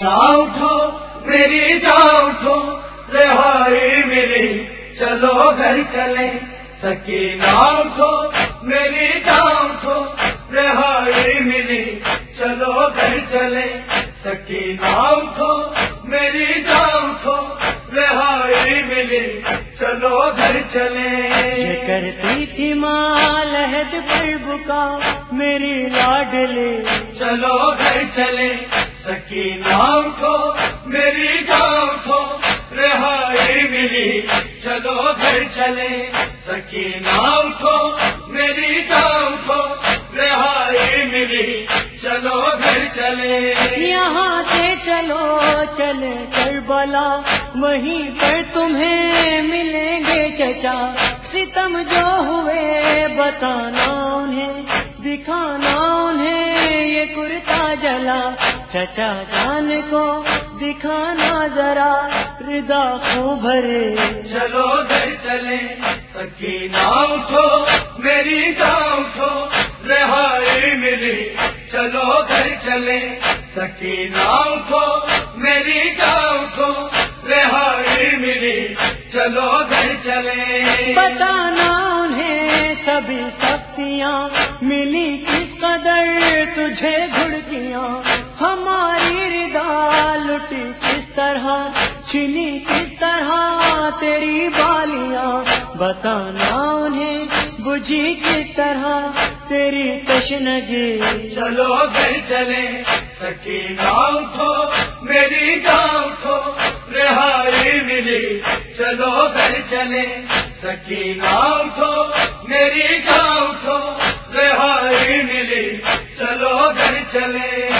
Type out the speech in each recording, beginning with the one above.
اٹھو؟ میری اٹھو رہائی ملی۔ چلو گھر چلے سکینہ اٹھو۔ میری اٹھو رہائی ملی۔ چلو گھر چلے سکینہ اٹھو۔ میری اٹھو رہائی ملی۔ چلو گھر چلے کرتی تھی ماں لہد پر بکا میری لاڈلی۔ چلو گھر چلے سکینہ اٹھو میری اٹھو رہائی ملی۔ چلو گھر چلے۔ سکینہ اٹھو میری اٹھو رہائی ملی۔ چلو گھر چلے۔ یہاں سے چلو، چلے کر بلا وہیں پر تمہیں ملیں گے چچا۔ ستم جو ہوئے، بتانا انہیں، دکھانا انہیں، یہ کرتا جلا۔ چچا جان کو دکھانا ذرا ردا کو بھرے۔ چلو گھر چلے سکینہ اٹھو میری اٹھو رہائی ملی چلو گھر چلے سکینہ اٹھو میری اٹھو رہائی ملی چلو گھر چلے۔ بتانا انہیں سبھی سختیاں ملی کس قدر تجھے گھڑکیاں۔ ہماری ردا لٹی کس طرح چنی کس طرح تیری بالیاں بتانا انہیں بجھی کس طرح تیری تشنگی۔ چلو گھر چلے سکینہ اٹھو میری اٹھو رہائی ملی۔ چلو گھر چلے سکینہ اٹھو میری اٹھو رہائی ملی۔ چلو گھر چلے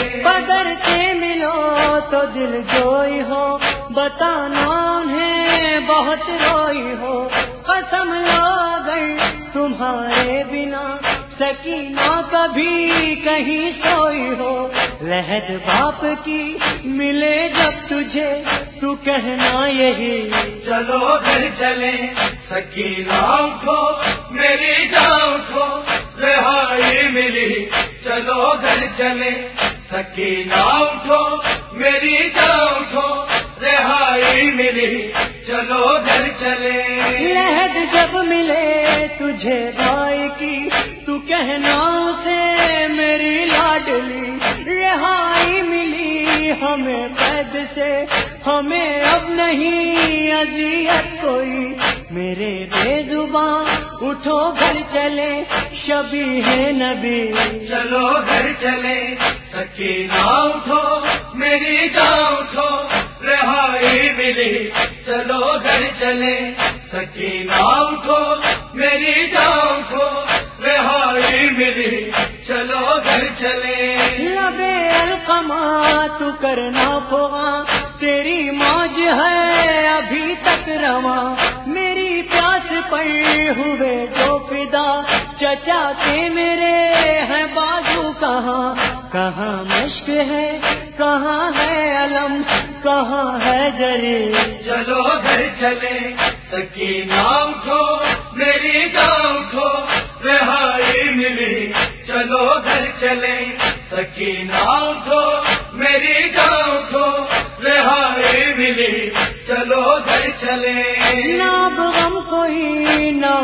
دل جوئی ہو، بتانا انہیں بہت روئی ہو۔ قسم لو گئی تمہارے بنا، سکینہ کبھی کہیں سوئی ہو۔ لہد باپ کی ملے جب تجھے، تو کہنا یہی۔ چلو گھر چلے سکینہ اٹھو، میری اٹھو، رہائی ملی۔ چلو گھر چلے سکینہ اٹھو میری اٹھو رہائی ملی۔ چلو گھر چلے۔ لہد جب ملے تجھے بھائی کی، تو کہنا سے میری لاڈلی۔ رہائی ملی ہمیں قید سے، ہمیں اب نہیں اذیت کوئی۔ میرے بے زباں اٹھو گھر چلے۔ شبی ہے نبی؟ چلو گھر چلے سکینہ اٹھو میری اٹھو رہائی ملی۔ چلو گھر چلے سکینہ اٹھو میری اٹھو رہائی ملی۔ چلو گھر چلے۔ لبے القما تو کرنا پوا تیری موج ہے ابھی تک رواں۔ میری پیاس پڑی ہوئے کے میرے ہیں بازو کہاں؟ کہاں مشق ہے؟ کہاں ہے علم؟ کہاں ہے جری چلو گھر چلے سکینہ اٹھو میری اٹھو رہائی ملی چلو گھر چلے سکینہ اٹھو میری اٹھو رہائی ملی چلو گھر چلے۔ ناب غم کوئی نہ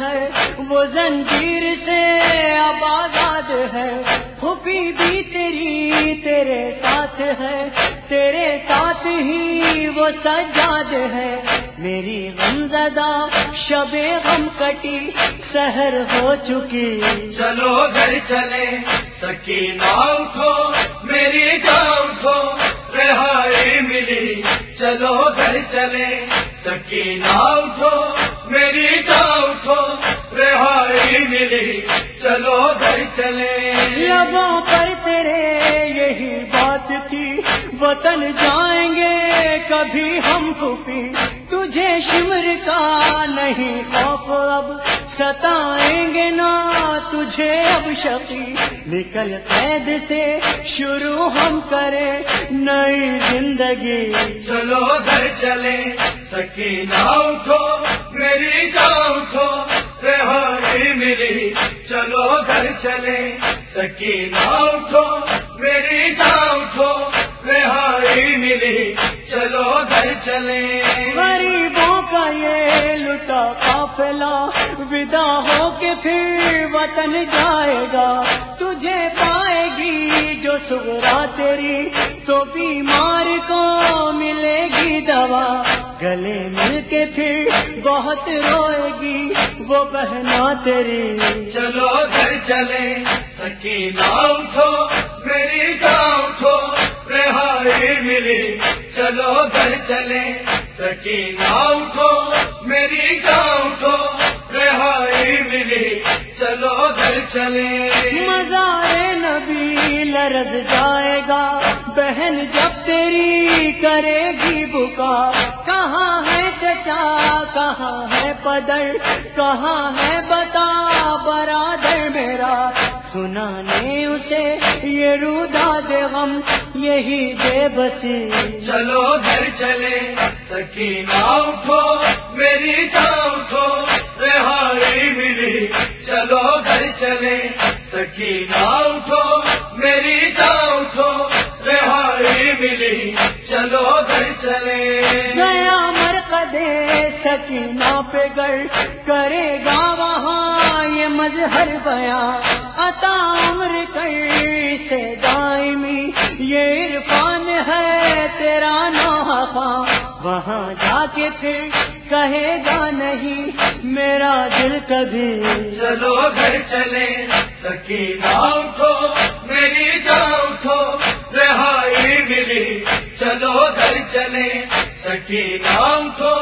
ہے۔ وہ زنجیر سے اب آزاد ہے۔ پھوپھی بھی تیری تیرے ساتھ ہے۔ تیرے ساتھ ہی وہ سجاد ہے۔ میری غم زدہ شب غم کٹی سحر ہو چکی۔ چلو گھر چلے، سکینہ اٹھو، میری اٹھو، رہائی ملی۔ چلو گھر چلے، سکینہ اٹھو، میری اٹھو۔ رہائی ملی۔ چلو گھر چلے۔ لبوں پر تیرے یہی بات تھی۔ وطن جائیں گے کبھی ہم پھوپھی تجھے شمر کا نہیں خوف۔ اب ستائیں گے نا تجھے اب شقی نکل قید سے شروع ہم کرے نئی زندگی۔ چلو گھر چلے۔ سکینہ اٹھو۔ میری ملی چلو گھر چلے سکینہ اٹھو، میری نہ اٹھو، رہائی ملی، چلو گھر چلے غریبوں کا یہ لٹا قافلہ، ودا ہو کے پھر وطن جائے گا، تجھے پائے گی جو سغرا تیری، تو بیمار کو ملے گی دوا؟ گلے مل کے پھر بہت روئے گی وہ بہنا تیری۔ چلو گھر چلے، سکینہ اٹھو، میری گاؤں اٹھو، رہائی ملی۔ چلو گھر چلے، سکینہ اٹھو، میری گاؤں اٹھو۔ لرز جائے گا۔ بہن جب تیری کرے گی بکا، کہاں ہے چچا؟ کہاں ہے پدر؟ کہاں ہے بتا برادر میرا؟ سنانے اسے یہ رودا دے غم، یہی بے بسی۔ چلو گھر چلے، سکینہ اٹھو، میری جاؤ اٹھو، رہائی ملی۔ چلو گھر چلے، سکینہ سکینہ پہ گر کرے گا وہاں یہ مظہر بیا عطا عمر کر سے دائمی، یہ عرفان ہے تیرا نوحا وہاں جا کے پھر کہے گا نہیں، میرا دل کبھی۔ چلو گھر چلے، سکینہ اٹھو، میری جاؤ اٹھو، رہائی ملی۔ چلو گھر چلے، سکینہ اٹھو